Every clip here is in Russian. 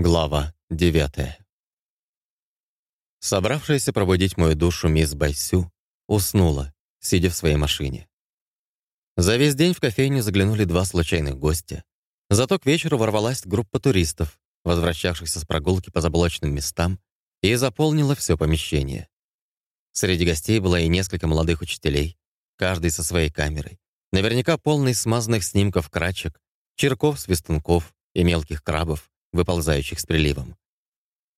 Глава 9 Собравшаяся пробудить мою душу мисс Байсю уснула, сидя в своей машине. За весь день в кофейню заглянули два случайных гостя. Зато к вечеру ворвалась группа туристов, возвращавшихся с прогулки по заблочным местам, и заполнила все помещение. Среди гостей было и несколько молодых учителей, каждый со своей камерой. Наверняка полный смазанных снимков крачек, черков, свистунков и мелких крабов, выползающих с приливом.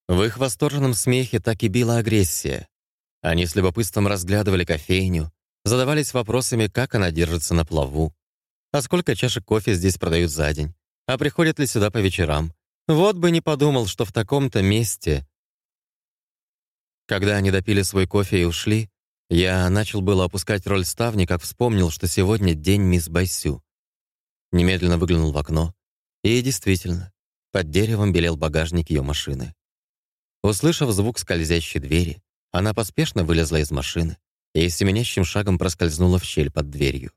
В их восторженном смехе так и била агрессия. Они с любопытством разглядывали кофейню, задавались вопросами, как она держится на плаву, а сколько чашек кофе здесь продают за день, а приходят ли сюда по вечерам. Вот бы не подумал, что в таком-то месте... Когда они допили свой кофе и ушли, я начал было опускать роль ставни, как вспомнил, что сегодня день мисс Байсю. Немедленно выглянул в окно. И действительно, под деревом белел багажник ее машины. Услышав звук скользящей двери, она поспешно вылезла из машины и семенящим шагом проскользнула в щель под дверью.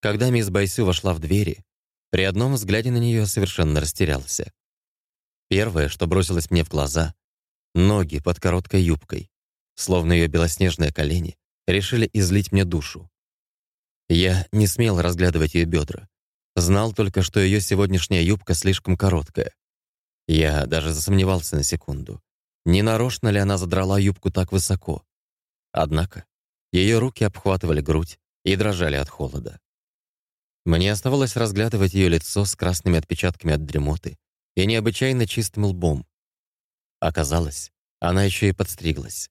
Когда мисс Байсю вошла в двери, при одном взгляде на нее совершенно растерялся. Первое, что бросилось мне в глаза — ноги под короткой юбкой, словно ее белоснежные колени решили излить мне душу. Я не смел разглядывать ее бедра, Знал только, что ее сегодняшняя юбка слишком короткая. Я даже засомневался на секунду. Не нарочно ли она задрала юбку так высоко? Однако ее руки обхватывали грудь и дрожали от холода. Мне оставалось разглядывать ее лицо с красными отпечатками от дремоты и необычайно чистым лбом. Оказалось, она еще и подстриглась.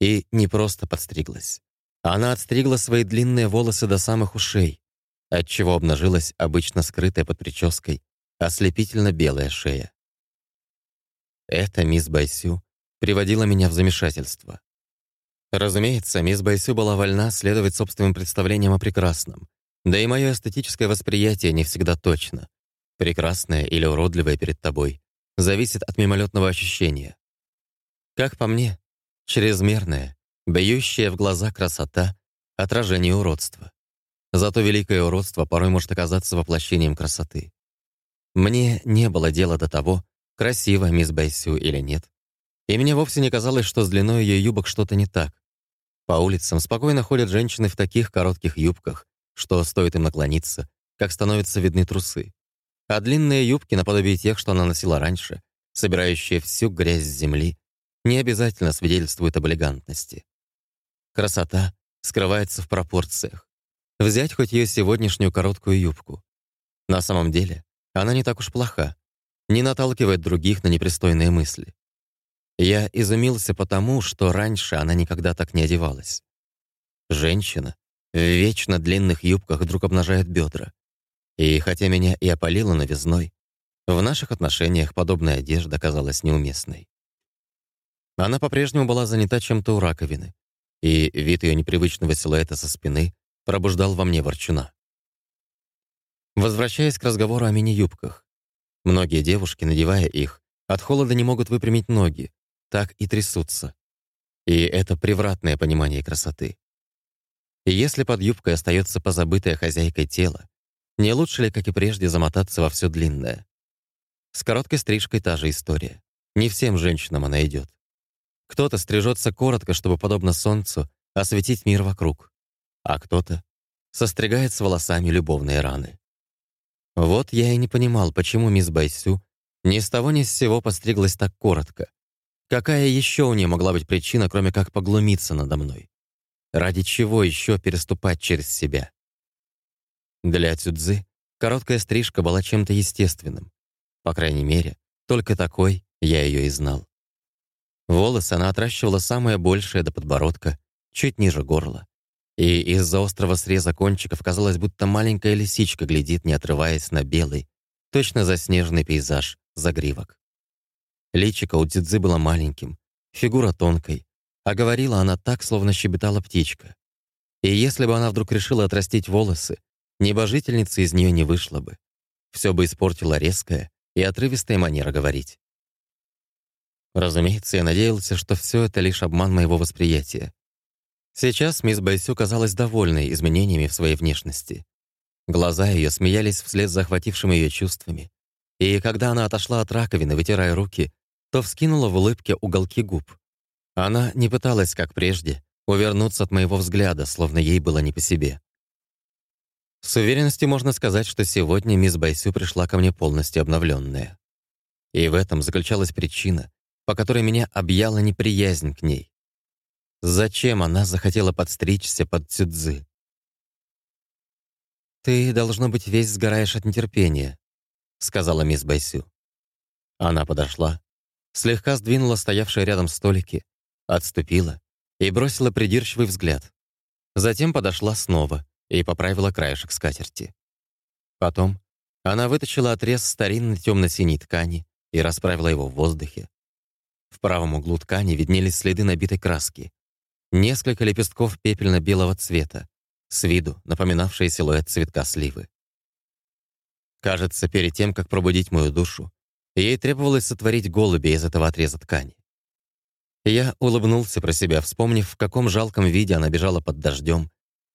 И не просто подстриглась. Она отстригла свои длинные волосы до самых ушей, отчего обнажилась обычно скрытая под прической ослепительно белая шея. Эта мисс Байсю приводила меня в замешательство. Разумеется, мисс Байсю была вольна следовать собственным представлениям о прекрасном, да и мое эстетическое восприятие не всегда точно. Прекрасное или уродливое перед тобой зависит от мимолетного ощущения. Как по мне, чрезмерная, бьющая в глаза красота — отражение уродства. Зато великое уродство порой может оказаться воплощением красоты. Мне не было дела до того, красиво мисс Бэйсю или нет. И мне вовсе не казалось, что с длиной ее юбок что-то не так. По улицам спокойно ходят женщины в таких коротких юбках, что стоит им наклониться, как становятся видны трусы. А длинные юбки, наподобие тех, что она носила раньше, собирающие всю грязь с земли, не обязательно свидетельствуют об элегантности. Красота скрывается в пропорциях. Взять хоть ее сегодняшнюю короткую юбку. На самом деле, она не так уж плоха, не наталкивает других на непристойные мысли. Я изумился потому, что раньше она никогда так не одевалась. Женщина в вечно длинных юбках вдруг обнажает бедра. И хотя меня и опалило новизной, в наших отношениях подобная одежда казалась неуместной. Она по-прежнему была занята чем-то у раковины, и вид ее непривычного силуэта со спины пробуждал во мне ворчуна. Возвращаясь к разговору о мини-юбках. Многие девушки, надевая их, от холода не могут выпрямить ноги, так и трясутся. И это превратное понимание красоты. И если под юбкой остается позабытая хозяйкой тела, не лучше ли, как и прежде, замотаться во все длинное? С короткой стрижкой та же история. Не всем женщинам она идет. Кто-то стрижется коротко, чтобы, подобно солнцу, осветить мир вокруг а кто-то состригает с волосами любовные раны. Вот я и не понимал, почему мисс Байсю ни с того ни с сего постриглась так коротко. Какая еще у нее могла быть причина, кроме как поглумиться надо мной? Ради чего еще переступать через себя? Для Цюдзы короткая стрижка была чем-то естественным. По крайней мере, только такой я ее и знал. Волосы она отращивала самое большее до подбородка, чуть ниже горла и из-за острого среза кончиков казалось, будто маленькая лисичка глядит, не отрываясь на белый, точно заснеженный пейзаж, загривок. Личико у Дзидзы было маленьким, фигура тонкой, а говорила она так, словно щебетала птичка. И если бы она вдруг решила отрастить волосы, небожительница из нее не вышла бы. Все бы испортила резкая и отрывистая манера говорить. Разумеется, я надеялся, что все это лишь обман моего восприятия. Сейчас мисс Байсю казалась довольной изменениями в своей внешности. Глаза ее смеялись вслед за охватившими ее чувствами. и когда она отошла от раковины, вытирая руки, то вскинула в улыбке уголки губ. Она не пыталась, как прежде, увернуться от моего взгляда, словно ей было не по себе. С уверенностью можно сказать, что сегодня мисс Байсю пришла ко мне полностью обновленная. И в этом заключалась причина, по которой меня объяла неприязнь к ней. Зачем она захотела подстричься под Цюдзы? «Ты, должно быть, весь сгораешь от нетерпения», — сказала мисс Байсю. Она подошла, слегка сдвинула стоявшие рядом столики, отступила и бросила придирчивый взгляд. Затем подошла снова и поправила краешек скатерти. Потом она вытащила отрез старинной темно-синей ткани и расправила его в воздухе. В правом углу ткани виднелись следы набитой краски. Несколько лепестков пепельно-белого цвета, с виду напоминавшие силуэт цветка сливы. Кажется, перед тем, как пробудить мою душу, ей требовалось сотворить голуби из этого отреза ткани. Я улыбнулся про себя, вспомнив, в каком жалком виде она бежала под дождем,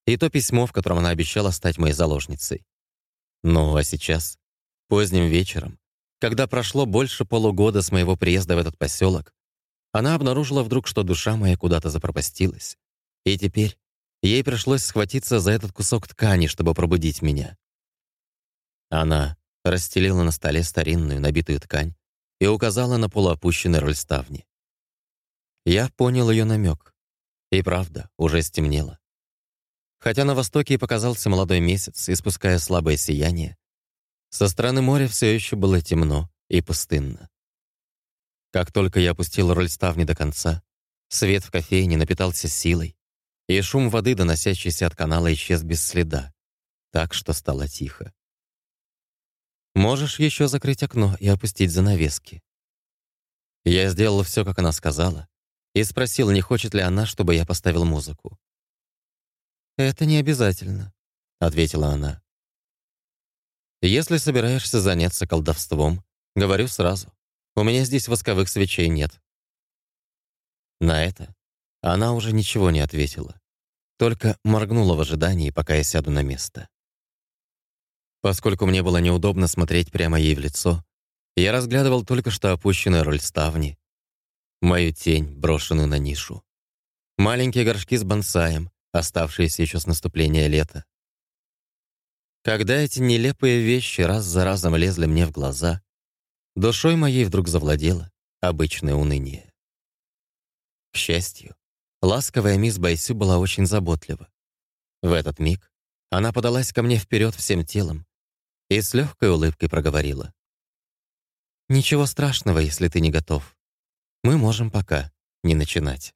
и то письмо, в котором она обещала стать моей заложницей. Ну, а сейчас, поздним вечером, когда прошло больше полугода с моего приезда в этот поселок, она обнаружила вдруг, что душа моя куда-то запропастилась. И теперь ей пришлось схватиться за этот кусок ткани, чтобы пробудить меня. Она расстелила на столе старинную набитую ткань и указала на полуопущенный роль ставни. Я понял ее намек. И правда, уже стемнело. Хотя на востоке и показался молодой месяц, испуская слабое сияние, со стороны моря все еще было темно и пустынно. Как только я опустил роль ставни до конца, свет в кофейне напитался силой, и шум воды, доносящийся от канала, исчез без следа, так что стало тихо. «Можешь еще закрыть окно и опустить занавески». Я сделал все, как она сказала, и спросил, не хочет ли она, чтобы я поставил музыку. «Это не обязательно», — ответила она. «Если собираешься заняться колдовством, говорю сразу, у меня здесь восковых свечей нет». На это она уже ничего не ответила, только моргнула в ожидании, пока я сяду на место. Поскольку мне было неудобно смотреть прямо ей в лицо, я разглядывал только что опущенную роль ставни мою тень, брошенную на нишу. Маленькие горшки с бонсаем, оставшиеся еще с наступления лета. Когда эти нелепые вещи раз за разом лезли мне в глаза, душой моей вдруг завладело обычное уныние. К счастью, ласковая мисс Байсю была очень заботлива. В этот миг она подалась ко мне вперед всем телом и с легкой улыбкой проговорила. «Ничего страшного, если ты не готов. Мы можем пока не начинать.